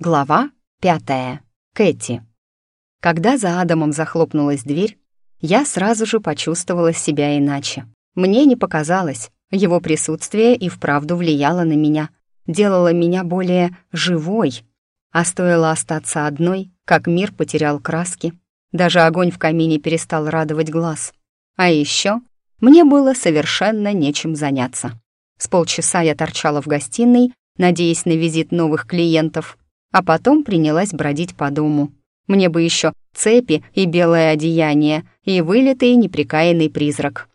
Глава пятая. Кэти. Когда за Адамом захлопнулась дверь, я сразу же почувствовала себя иначе. Мне не показалось, его присутствие и вправду влияло на меня, делало меня более живой. А стоило остаться одной, как мир потерял краски. Даже огонь в камине перестал радовать глаз. А еще мне было совершенно нечем заняться. С полчаса я торчала в гостиной, надеясь на визит новых клиентов — а потом принялась бродить по дому. Мне бы еще цепи и белое одеяние, и вылитый неприкаянный призрак.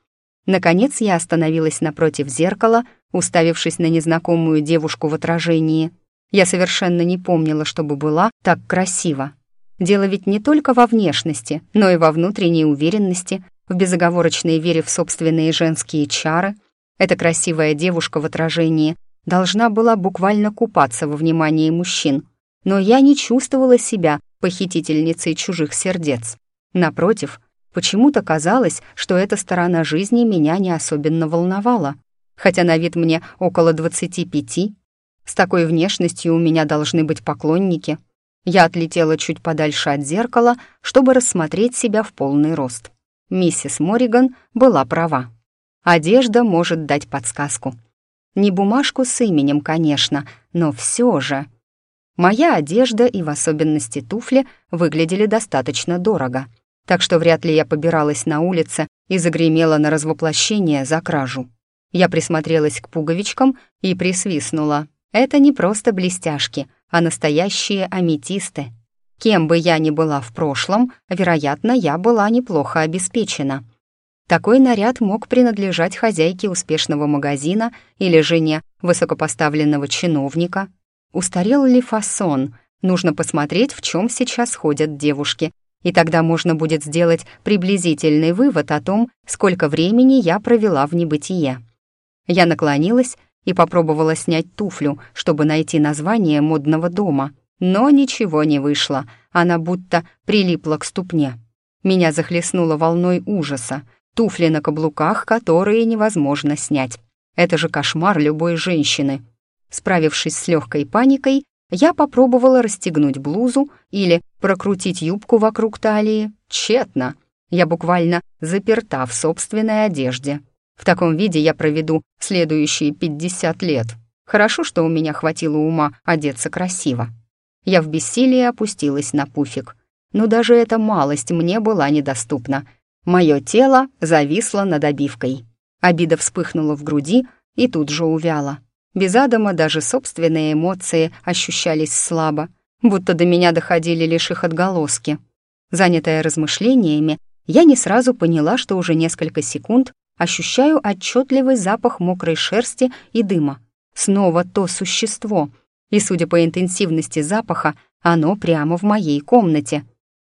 Наконец я остановилась напротив зеркала, уставившись на незнакомую девушку в отражении. Я совершенно не помнила, чтобы была так красива. Дело ведь не только во внешности, но и во внутренней уверенности, в безоговорочной вере в собственные женские чары. Эта красивая девушка в отражении должна была буквально купаться во внимании мужчин — но я не чувствовала себя похитительницей чужих сердец. Напротив, почему-то казалось, что эта сторона жизни меня не особенно волновала. Хотя на вид мне около 25, с такой внешностью у меня должны быть поклонники. Я отлетела чуть подальше от зеркала, чтобы рассмотреть себя в полный рост. Миссис Мориган была права. Одежда может дать подсказку. Не бумажку с именем, конечно, но все же... Моя одежда и в особенности туфли выглядели достаточно дорого, так что вряд ли я побиралась на улице и загремела на развоплощение за кражу. Я присмотрелась к пуговичкам и присвистнула. Это не просто блестяшки, а настоящие аметисты. Кем бы я ни была в прошлом, вероятно, я была неплохо обеспечена. Такой наряд мог принадлежать хозяйке успешного магазина или жене высокопоставленного чиновника — Устарел ли фасон? Нужно посмотреть, в чем сейчас ходят девушки, и тогда можно будет сделать приблизительный вывод о том, сколько времени я провела в небытие. Я наклонилась и попробовала снять туфлю, чтобы найти название модного дома, но ничего не вышло, она будто прилипла к ступне. Меня захлестнуло волной ужаса, туфли на каблуках, которые невозможно снять. Это же кошмар любой женщины. Справившись с легкой паникой, я попробовала расстегнуть блузу или прокрутить юбку вокруг талии. Тщетно. Я буквально заперта в собственной одежде. В таком виде я проведу следующие 50 лет. Хорошо, что у меня хватило ума одеться красиво. Я в бессилии опустилась на пуфик. Но даже эта малость мне была недоступна. Мое тело зависло над обивкой. Обида вспыхнула в груди и тут же увяла. Без Адама даже собственные эмоции ощущались слабо, будто до меня доходили лишь их отголоски. Занятая размышлениями, я не сразу поняла, что уже несколько секунд ощущаю отчетливый запах мокрой шерсти и дыма. Снова то существо, и, судя по интенсивности запаха, оно прямо в моей комнате.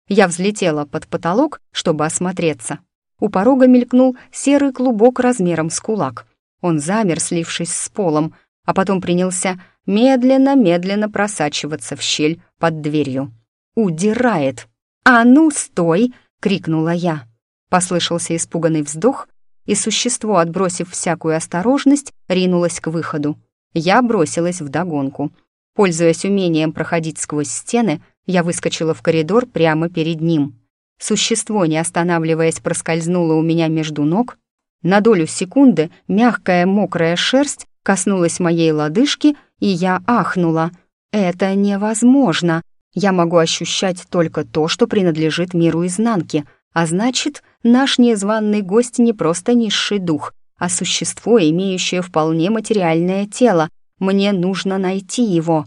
Я взлетела под потолок, чтобы осмотреться. У порога мелькнул серый клубок размером с кулак. Он замер, слившись с полом, а потом принялся медленно-медленно просачиваться в щель под дверью. «Удирает!» «А ну, стой!» — крикнула я. Послышался испуганный вздох, и существо, отбросив всякую осторожность, ринулось к выходу. Я бросилась вдогонку. Пользуясь умением проходить сквозь стены, я выскочила в коридор прямо перед ним. Существо, не останавливаясь, проскользнуло у меня между ног. На долю секунды мягкая мокрая шерсть коснулась моей лодыжки, и я ахнула. «Это невозможно. Я могу ощущать только то, что принадлежит миру изнанки, а значит, наш незваный гость не просто низший дух, а существо, имеющее вполне материальное тело. Мне нужно найти его».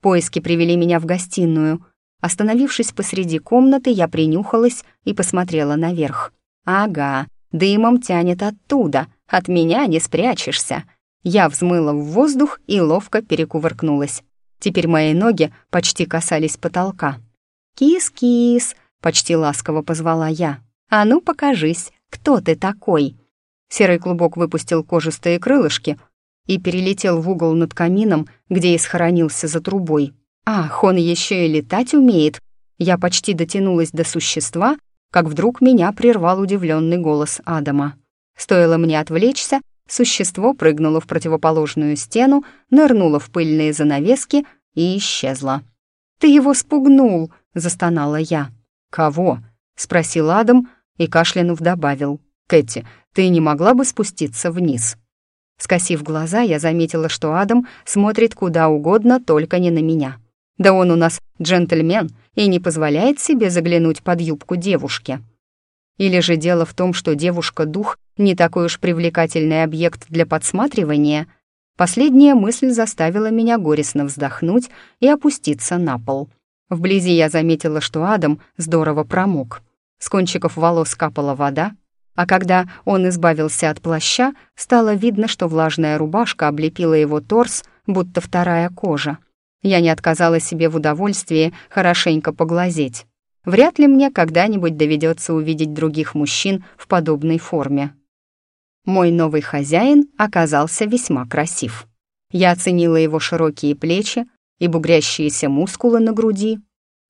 Поиски привели меня в гостиную. Остановившись посреди комнаты, я принюхалась и посмотрела наверх. «Ага, дымом тянет оттуда, от меня не спрячешься». Я взмыла в воздух и ловко перекувыркнулась. Теперь мои ноги почти касались потолка. «Кис-кис!» — почти ласково позвала я. «А ну покажись, кто ты такой?» Серый клубок выпустил кожистые крылышки и перелетел в угол над камином, где и схоронился за трубой. «Ах, он еще и летать умеет!» Я почти дотянулась до существа, как вдруг меня прервал удивленный голос Адама. Стоило мне отвлечься, Существо прыгнуло в противоположную стену, нырнуло в пыльные занавески и исчезло. Ты его спугнул!» — застонала я. «Кого?» — спросил Адам и, кашлянув, добавил. «Кэти, ты не могла бы спуститься вниз?» Скосив глаза, я заметила, что Адам смотрит куда угодно, только не на меня. Да он у нас джентльмен и не позволяет себе заглянуть под юбку девушки. Или же дело в том, что девушка-дух не такой уж привлекательный объект для подсматривания? Последняя мысль заставила меня горестно вздохнуть и опуститься на пол. Вблизи я заметила, что Адам здорово промок. С кончиков волос капала вода, а когда он избавился от плаща, стало видно, что влажная рубашка облепила его торс, будто вторая кожа. Я не отказала себе в удовольствии хорошенько поглазеть. Вряд ли мне когда-нибудь доведется увидеть других мужчин в подобной форме. Мой новый хозяин оказался весьма красив. Я оценила его широкие плечи и бугрящиеся мускулы на груди.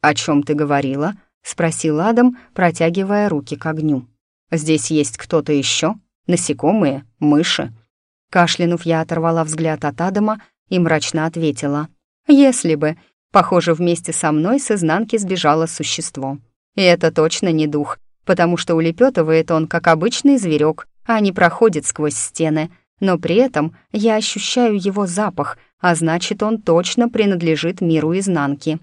«О чем ты говорила?» — спросил Адам, протягивая руки к огню. Здесь есть кто-то еще? Насекомые? Мыши?» Кашлянув, я оторвала взгляд от Адама и мрачно ответила. «Если бы. Похоже, вместе со мной с изнанки сбежало существо. И это точно не дух, потому что улепетывает он, как обычный зверек, а не проходит сквозь стены. Но при этом я ощущаю его запах, а значит, он точно принадлежит миру изнанки».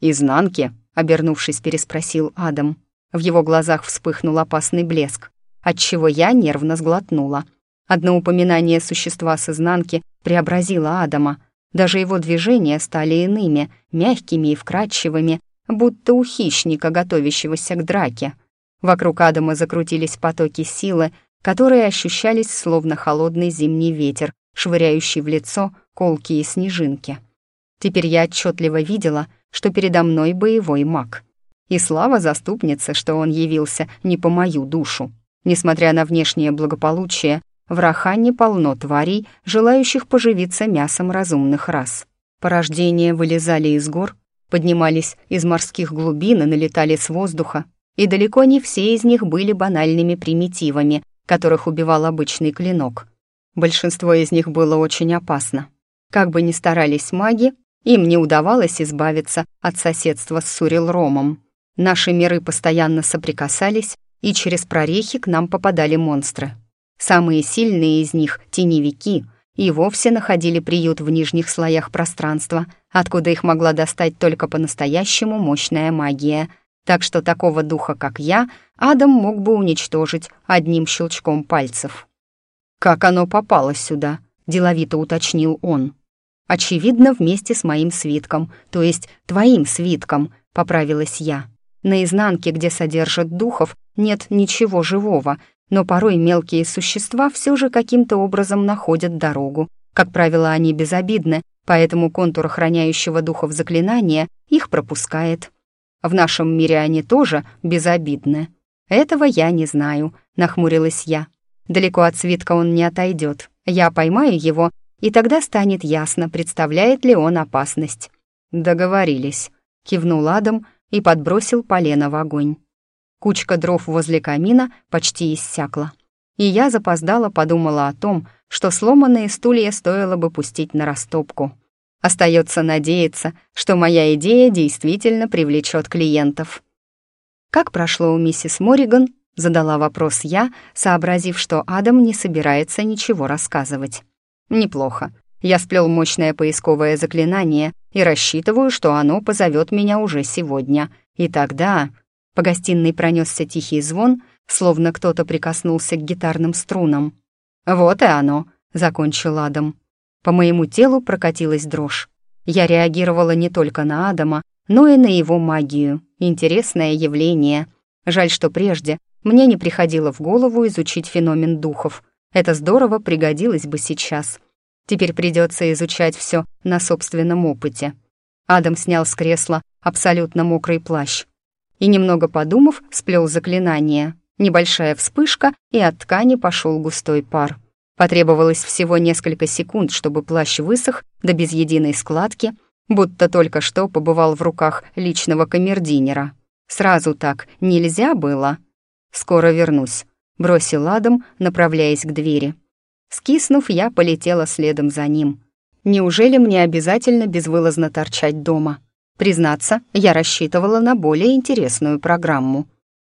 «Изнанки?» — обернувшись, переспросил Адам. В его глазах вспыхнул опасный блеск, отчего я нервно сглотнула. Одно упоминание существа с изнанки преобразило Адама. Даже его движения стали иными, мягкими и вкрадчивыми, будто у хищника, готовящегося к драке. Вокруг Адама закрутились потоки силы, которые ощущались словно холодный зимний ветер, швыряющий в лицо колкие снежинки. Теперь я отчетливо видела, что передо мной боевой маг. И слава заступнице, что он явился не по мою душу. Несмотря на внешнее благополучие, в Раханне полно тварей, желающих поживиться мясом разумных рас. Порождения вылезали из гор, поднимались из морских глубин и налетали с воздуха, и далеко не все из них были банальными примитивами, которых убивал обычный клинок. Большинство из них было очень опасно. Как бы ни старались маги, им не удавалось избавиться от соседства с Сурил-Ромом. Наши миры постоянно соприкасались, и через прорехи к нам попадали монстры. Самые сильные из них, теневики, и вовсе находили приют в нижних слоях пространства, откуда их могла достать только по-настоящему мощная магия. Так что такого духа, как я, Адам мог бы уничтожить одним щелчком пальцев. «Как оно попало сюда?» — деловито уточнил он. «Очевидно, вместе с моим свитком, то есть твоим свитком», — поправилась я. На изнанке, где содержат духов, нет ничего живого, но порой мелкие существа все же каким-то образом находят дорогу. Как правило, они безобидны, поэтому контур охраняющего духов заклинания их пропускает. В нашем мире они тоже безобидны. Этого я не знаю, нахмурилась я. Далеко от свитка он не отойдет. Я поймаю его, и тогда станет ясно, представляет ли он опасность. Договорились, кивнул Адам, и подбросил полено в огонь. Кучка дров возле камина почти иссякла. И я запоздала подумала о том, что сломанные стулья стоило бы пустить на растопку. Остается надеяться, что моя идея действительно привлечет клиентов. «Как прошло у миссис Морриган?» — задала вопрос я, сообразив, что Адам не собирается ничего рассказывать. «Неплохо. Я сплел мощное поисковое заклинание и рассчитываю, что оно позовет меня уже сегодня. И тогда...» По гостиной пронесся тихий звон, словно кто-то прикоснулся к гитарным струнам. «Вот и оно», — закончил Адам. По моему телу прокатилась дрожь. Я реагировала не только на Адама, но и на его магию. Интересное явление. Жаль, что прежде мне не приходило в голову изучить феномен духов. Это здорово пригодилось бы сейчас. Теперь придется изучать все на собственном опыте. Адам снял с кресла абсолютно мокрый плащ и, немного подумав, сплел заклинание. Небольшая вспышка, и от ткани пошел густой пар. Потребовалось всего несколько секунд, чтобы плащ высох до без единой складки, будто только что побывал в руках личного камердинера. Сразу так нельзя было. «Скоро вернусь», — бросил Адам, направляясь к двери. Скиснув, я полетела следом за ним. Неужели мне обязательно безвылазно торчать дома? Признаться, я рассчитывала на более интересную программу.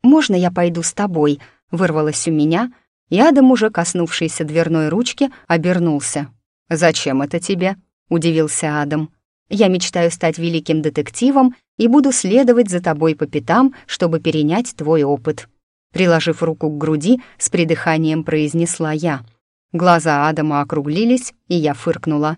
«Можно я пойду с тобой?» — вырвалось у меня, и Адам, уже коснувшийся дверной ручки, обернулся. «Зачем это тебе?» — удивился Адам. «Я мечтаю стать великим детективом и буду следовать за тобой по пятам, чтобы перенять твой опыт». Приложив руку к груди, с придыханием произнесла я. Глаза Адама округлились, и я фыркнула.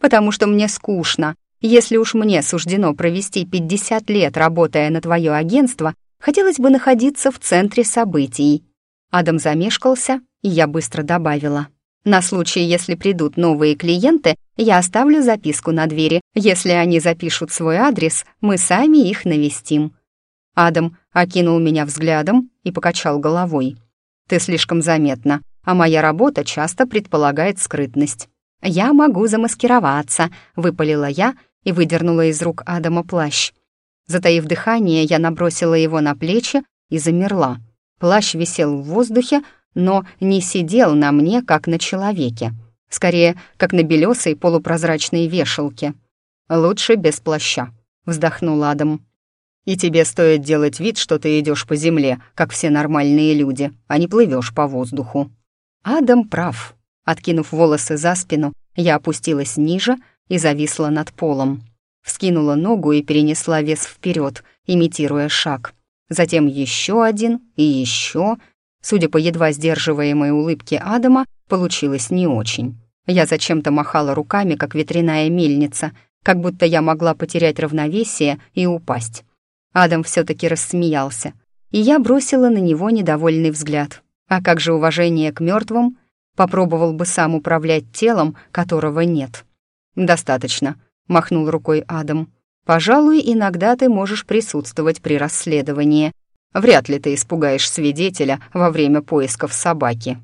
«Потому что мне скучно. Если уж мне суждено провести 50 лет, работая на твое агентство, хотелось бы находиться в центре событий». Адам замешкался, и я быстро добавила. «На случай, если придут новые клиенты, я оставлю записку на двери. Если они запишут свой адрес, мы сами их навестим». Адам окинул меня взглядом и покачал головой. «Ты слишком заметна, а моя работа часто предполагает скрытность». «Я могу замаскироваться», — выпалила я и выдернула из рук Адама плащ. Затаив дыхание, я набросила его на плечи и замерла. Плащ висел в воздухе, но не сидел на мне, как на человеке. Скорее, как на белесой полупрозрачной вешалке. «Лучше без плаща», — вздохнул Адам. И тебе стоит делать вид, что ты идешь по земле, как все нормальные люди, а не плывешь по воздуху». Адам прав. Откинув волосы за спину, я опустилась ниже и зависла над полом. Вскинула ногу и перенесла вес вперед, имитируя шаг. Затем еще один и еще. Судя по едва сдерживаемой улыбке Адама, получилось не очень. Я зачем-то махала руками, как ветряная мельница, как будто я могла потерять равновесие и упасть. Адам все-таки рассмеялся, и я бросила на него недовольный взгляд. А как же уважение к мертвым? Попробовал бы сам управлять телом, которого нет. «Достаточно», — махнул рукой Адам. «Пожалуй, иногда ты можешь присутствовать при расследовании. Вряд ли ты испугаешь свидетеля во время поисков собаки».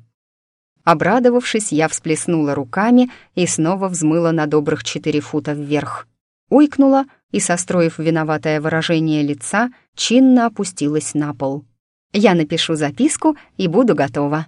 Обрадовавшись, я всплеснула руками и снова взмыла на добрых четыре фута вверх. Ойкнула — и, состроив виноватое выражение лица, чинно опустилась на пол. «Я напишу записку и буду готова».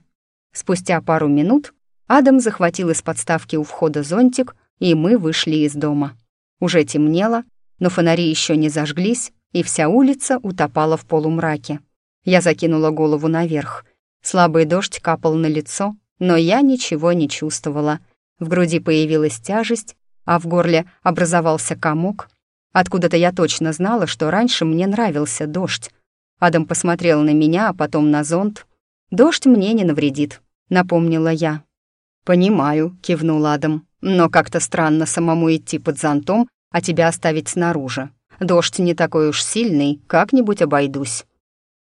Спустя пару минут Адам захватил из подставки у входа зонтик, и мы вышли из дома. Уже темнело, но фонари еще не зажглись, и вся улица утопала в полумраке. Я закинула голову наверх. Слабый дождь капал на лицо, но я ничего не чувствовала. В груди появилась тяжесть, а в горле образовался комок, Откуда-то я точно знала, что раньше мне нравился дождь. Адам посмотрел на меня, а потом на зонт. «Дождь мне не навредит», — напомнила я. «Понимаю», — кивнул Адам. «Но как-то странно самому идти под зонтом, а тебя оставить снаружи. Дождь не такой уж сильный, как-нибудь обойдусь».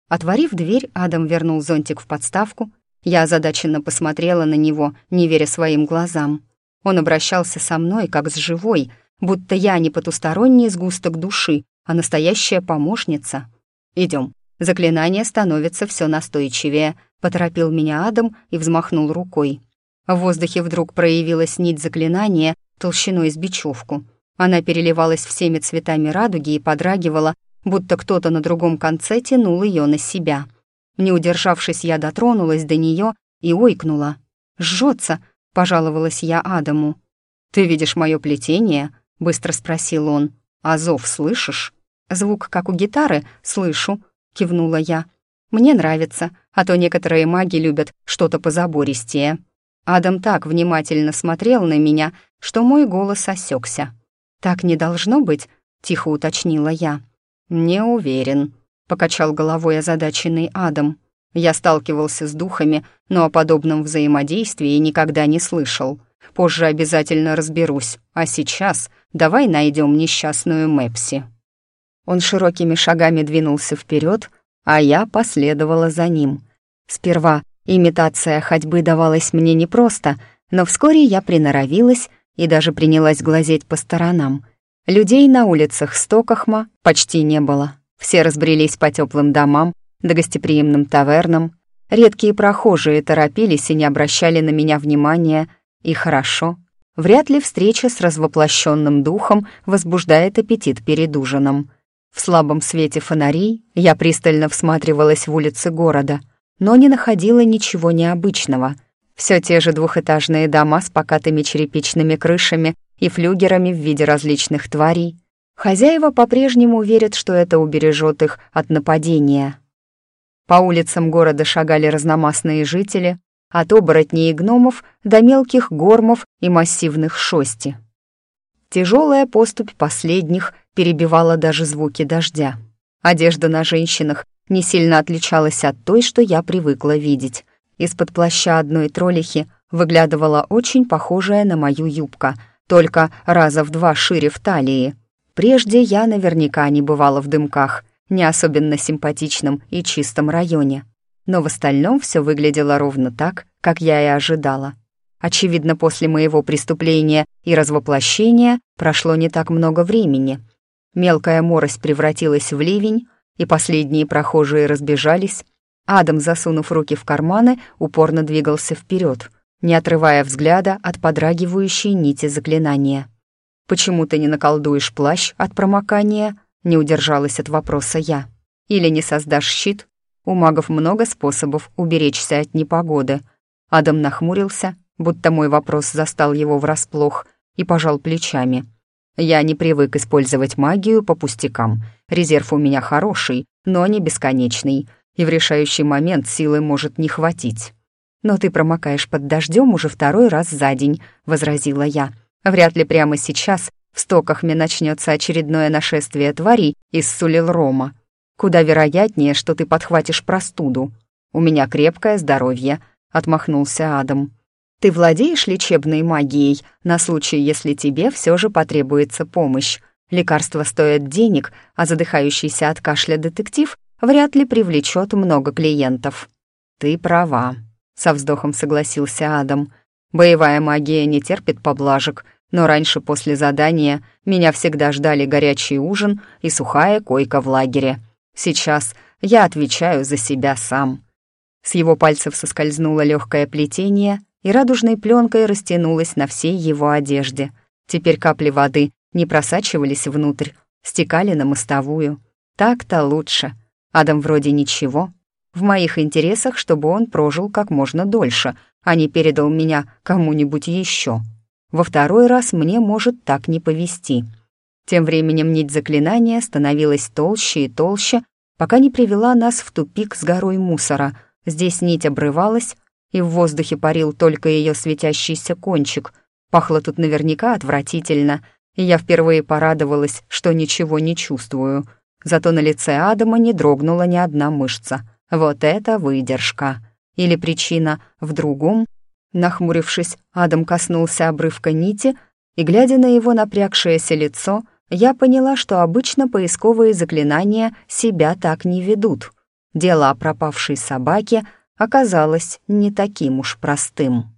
Отворив дверь, Адам вернул зонтик в подставку. Я озадаченно посмотрела на него, не веря своим глазам. Он обращался со мной, как с живой, будто я не потусторонний сгусток души, а настоящая помощница. Идем. Заклинание становится все настойчивее, поторопил меня Адам и взмахнул рукой. В воздухе вдруг проявилась нить заклинания толщиной с бечевку. Она переливалась всеми цветами радуги и подрагивала, будто кто-то на другом конце тянул ее на себя. Не удержавшись, я дотронулась до нее и ойкнула. «Жжется!» — пожаловалась я Адаму. «Ты видишь мое плетение?» быстро спросил он. «А зов слышишь?» «Звук, как у гитары, слышу», — кивнула я. «Мне нравится, а то некоторые маги любят что-то позабористее». Адам так внимательно смотрел на меня, что мой голос осекся. «Так не должно быть», — тихо уточнила я. «Не уверен», — покачал головой озадаченный Адам. «Я сталкивался с духами, но о подобном взаимодействии никогда не слышал. Позже обязательно разберусь, а сейчас давай найдем несчастную Мэпси». Он широкими шагами двинулся вперед, а я последовала за ним. Сперва имитация ходьбы давалась мне непросто, но вскоре я приноровилась и даже принялась глазеть по сторонам. Людей на улицах Стокахма почти не было. Все разбрелись по теплым домам да гостеприимным тавернам. Редкие прохожие торопились и не обращали на меня внимания — и хорошо. Вряд ли встреча с развоплощенным духом возбуждает аппетит перед ужином. В слабом свете фонарей я пристально всматривалась в улицы города, но не находила ничего необычного. Все те же двухэтажные дома с покатыми черепичными крышами и флюгерами в виде различных тварей. Хозяева по-прежнему верят, что это убережет их от нападения. По улицам города шагали разномастные жители, от оборотней и гномов до мелких гормов и массивных шости. Тяжелая поступь последних перебивала даже звуки дождя. Одежда на женщинах не сильно отличалась от той, что я привыкла видеть. Из-под плаща одной троллихи выглядывала очень похожая на мою юбка, только раза в два шире в талии. Прежде я наверняка не бывала в дымках, не особенно симпатичном и чистом районе. Но в остальном все выглядело ровно так, как я и ожидала. Очевидно, после моего преступления и развоплощения прошло не так много времени. Мелкая морось превратилась в ливень, и последние прохожие разбежались. Адам, засунув руки в карманы, упорно двигался вперед, не отрывая взгляда от подрагивающей нити заклинания. «Почему ты не наколдуешь плащ от промокания?» — не удержалась от вопроса я. «Или не создашь щит? У магов много способов уберечься от непогоды». Адам нахмурился, будто мой вопрос застал его врасплох, и пожал плечами. «Я не привык использовать магию по пустякам. Резерв у меня хороший, но не бесконечный, и в решающий момент силы может не хватить». «Но ты промокаешь под дождем уже второй раз за день», — возразила я. «Вряд ли прямо сейчас в стокахме начнется очередное нашествие тварей из Сулилрома. Куда вероятнее, что ты подхватишь простуду. У меня крепкое здоровье», — отмахнулся Адам. «Ты владеешь лечебной магией на случай, если тебе все же потребуется помощь. Лекарства стоят денег, а задыхающийся от кашля детектив вряд ли привлечет много клиентов». «Ты права», — со вздохом согласился Адам. «Боевая магия не терпит поблажек, но раньше после задания меня всегда ждали горячий ужин и сухая койка в лагере. Сейчас я отвечаю за себя сам». С его пальцев соскользнуло легкое плетение, и радужной пленкой растянулось на всей его одежде. Теперь капли воды не просачивались внутрь, стекали на мостовую. Так-то лучше. Адам вроде ничего, в моих интересах, чтобы он прожил как можно дольше, а не передал меня кому-нибудь еще. Во второй раз мне может так не повести. Тем временем нить заклинания становилась толще и толще, пока не привела нас в тупик с горой мусора. Здесь нить обрывалась, и в воздухе парил только ее светящийся кончик. Пахло тут наверняка отвратительно, и я впервые порадовалась, что ничего не чувствую. Зато на лице Адама не дрогнула ни одна мышца — вот это выдержка. Или причина в другом? Нахмурившись, Адам коснулся обрывка нити, и, глядя на его напрягшееся лицо, я поняла, что обычно поисковые заклинания себя так не ведут. Дело о пропавшей собаке оказалось не таким уж простым.